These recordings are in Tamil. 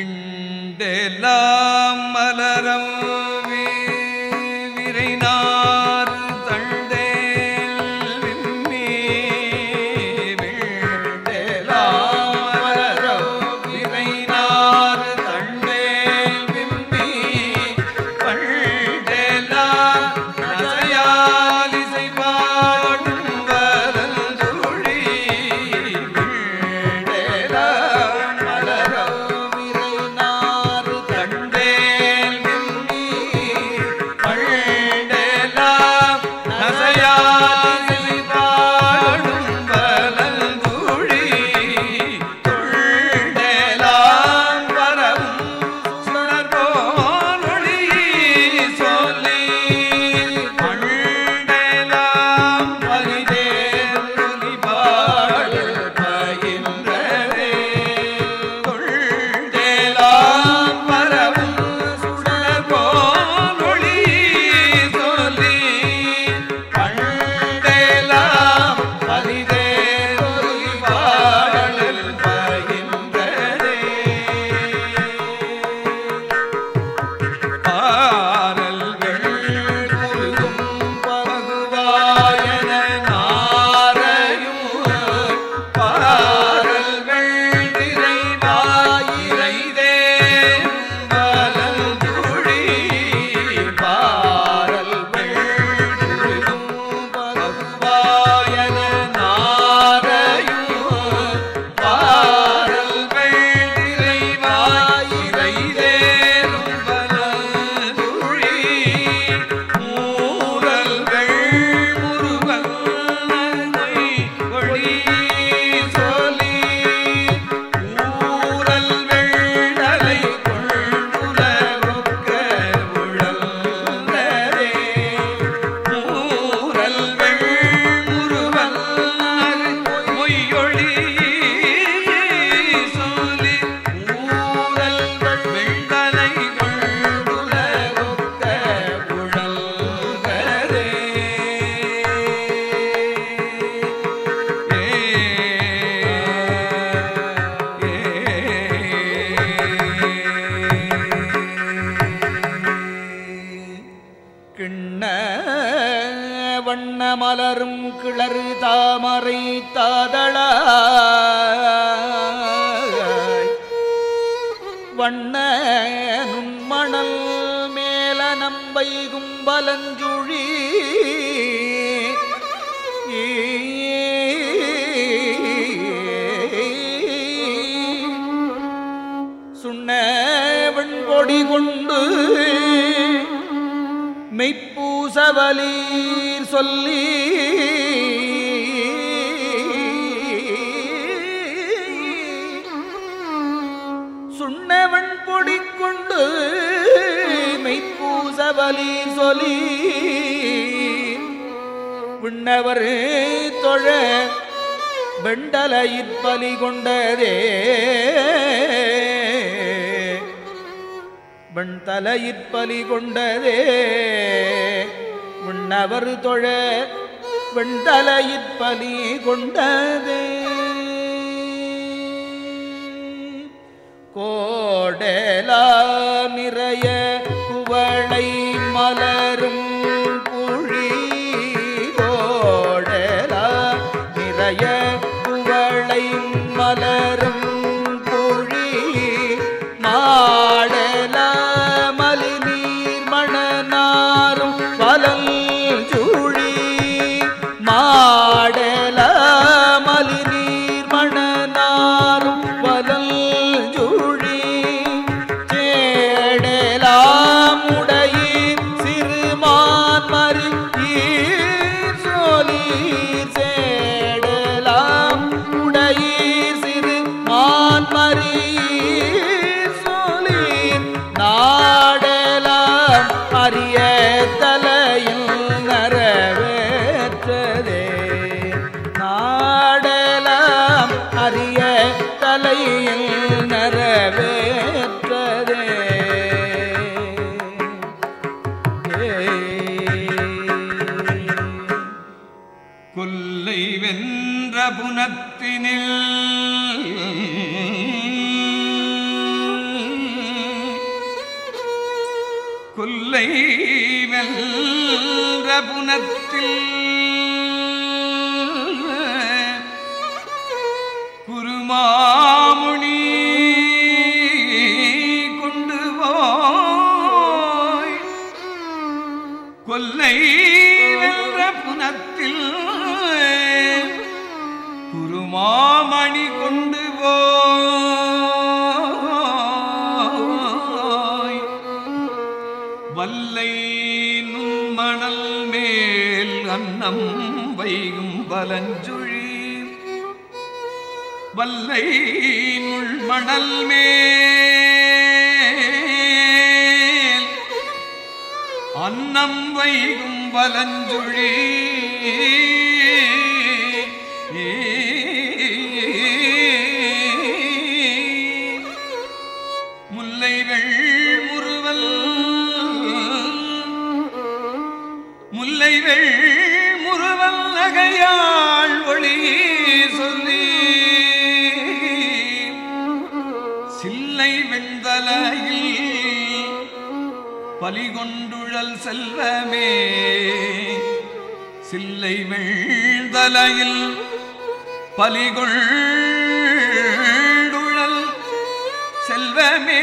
விண்டெல்லாம் மலரம். கோடி கொண்டு மெய்ப்பூசவலீர் சொல்லி சுண்ணவன் பொடி கொண்டு மெய்ப்பூசவலி சொல்லி விண்ணவர் தொழ வெண்டலையிற்பலி கொண்டதே. விண்தலையிற்பலி கொண்டதே. விண்ணவர் தொழ வெண்தலையிற்பலி கொண்டதே. கோடலா நிறைய குவளை மலர் புனத்தில் குருமாமுனி கொண்டு போய் கொல்லை வென்ற புனத்தில் குருமாமணி கொண்டு போய் மேல் அன்னம் வைகும் வலஞ்சுழி. வல்லை மணல் மேல். அன்னம் வைகும் வலஞ்சுழி. முறுவல் ஒளி சொல்லி. சில்லை வெண்தலையில் பலிகொண்டுழல் செல்வமே. சில்லை வெண்தலையில் பலிகொண்டுழல் செல்வமே.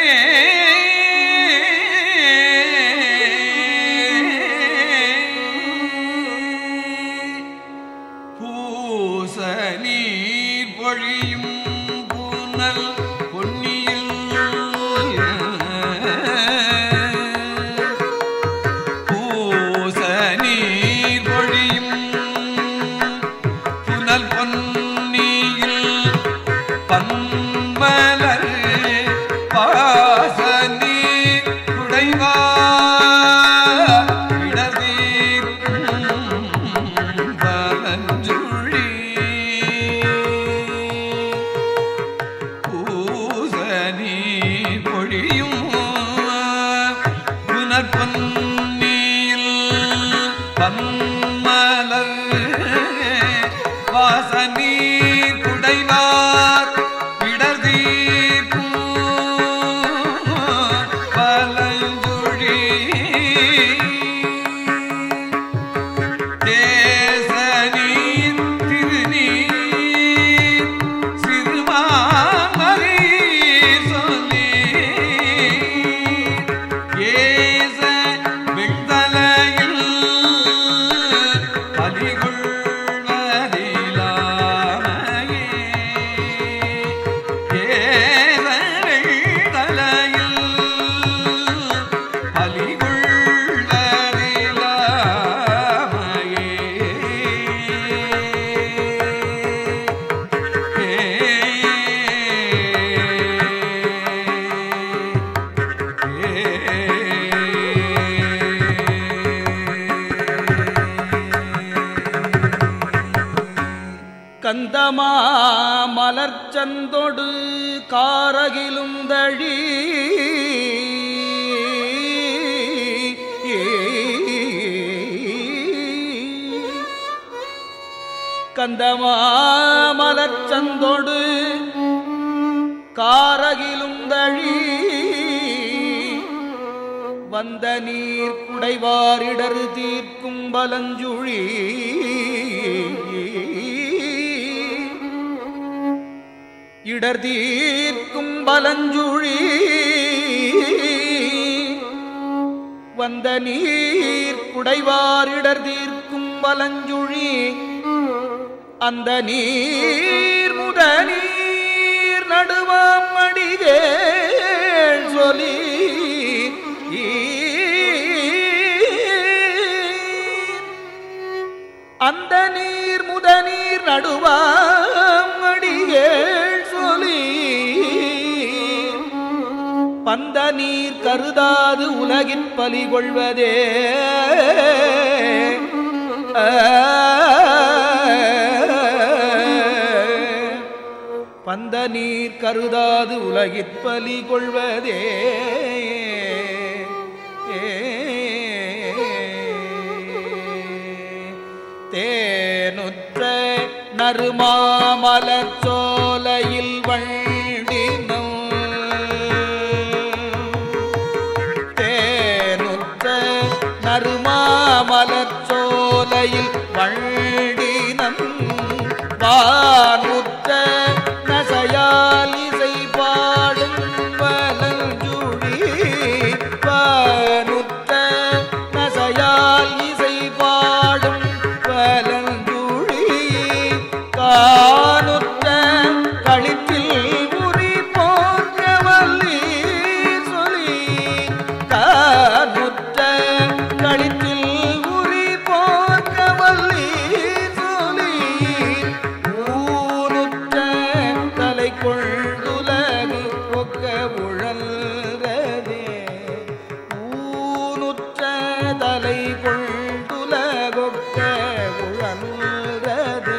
i need கந்தமா மலர்ச்சந்தொடு காரகிலும் தழி. கந்தமா மலர்ச்சந்தொடு காரகிலும் தழி. வந்த நீர் குடைவாரிடர் தீர்க்கும் பலஞ்சுழி. இடர் தீர்க்கும் பலஞ்சுழி வந்த நீர் குடைவாரிடர் தீர்க்கும் பலஞ்சுழி அந்த நீர் முத நீர் நடுவாம் அடிகேள் சொல்லி. அந்த நீர் முத நீர் நடுவாம் அடிகேள் பந்த நீர் கருதாது உலகின் பலி கொள்வதே. பந்த நீர் கருதாது உலகிற் பலி கொள்வதே. தேனுற்ற நறுமாமலச்சோ தலையில் வண்டினம் வானுற்ற கொள்ளுலகொக்க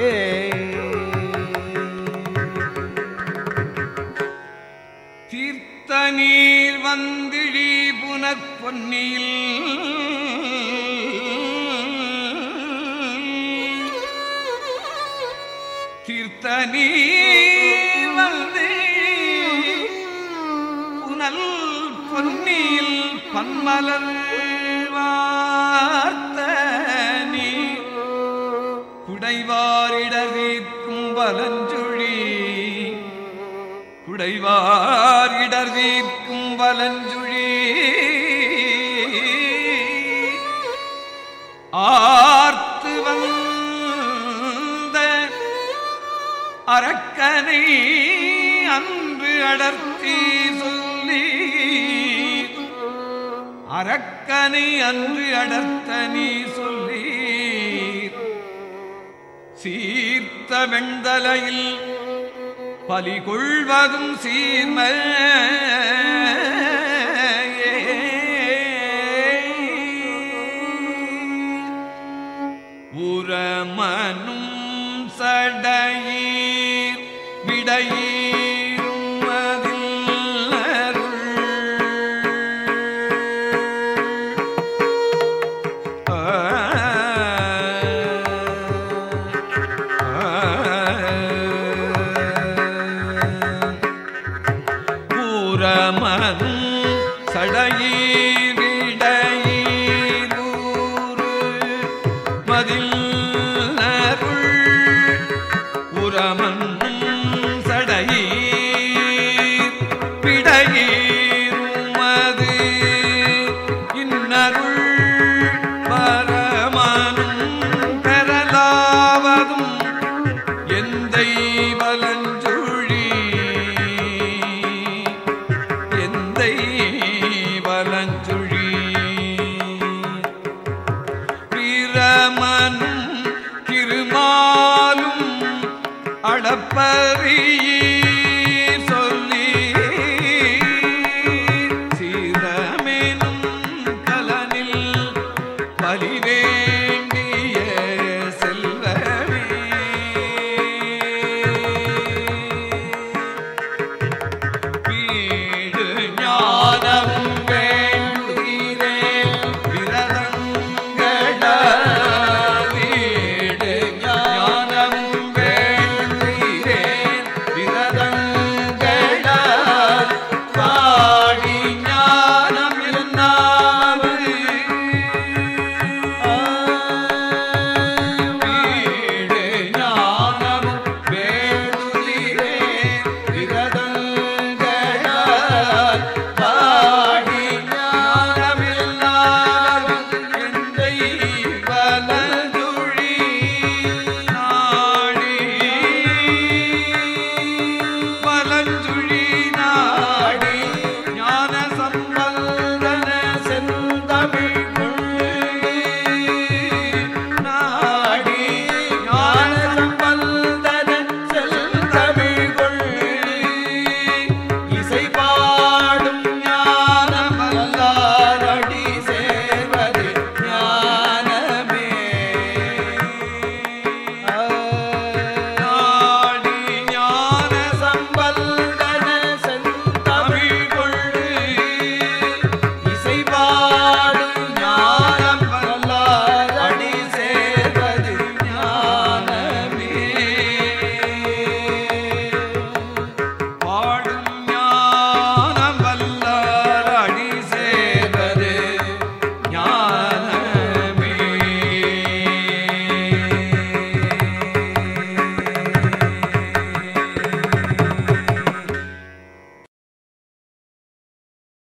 ஏ. தீர்த்த நீர் வந்திழி புனற் பொன்னியில் தீர்த்த நீர் வந்து புனல் பொன்னியில் பன்மலர். வலஞ்சுழி. குடைவார் இடர் வீர்க்கும் வலஞ்சுழி. ஆர்த்து வந்த அரக்கனை அன்று அடர்த்தி சொல்லி. அரக்கனை அன்று அடர்த்த நீ சொல்லி. சீர்த்த வெண்தலையில் பலிகொள்வதும் சீர்ம never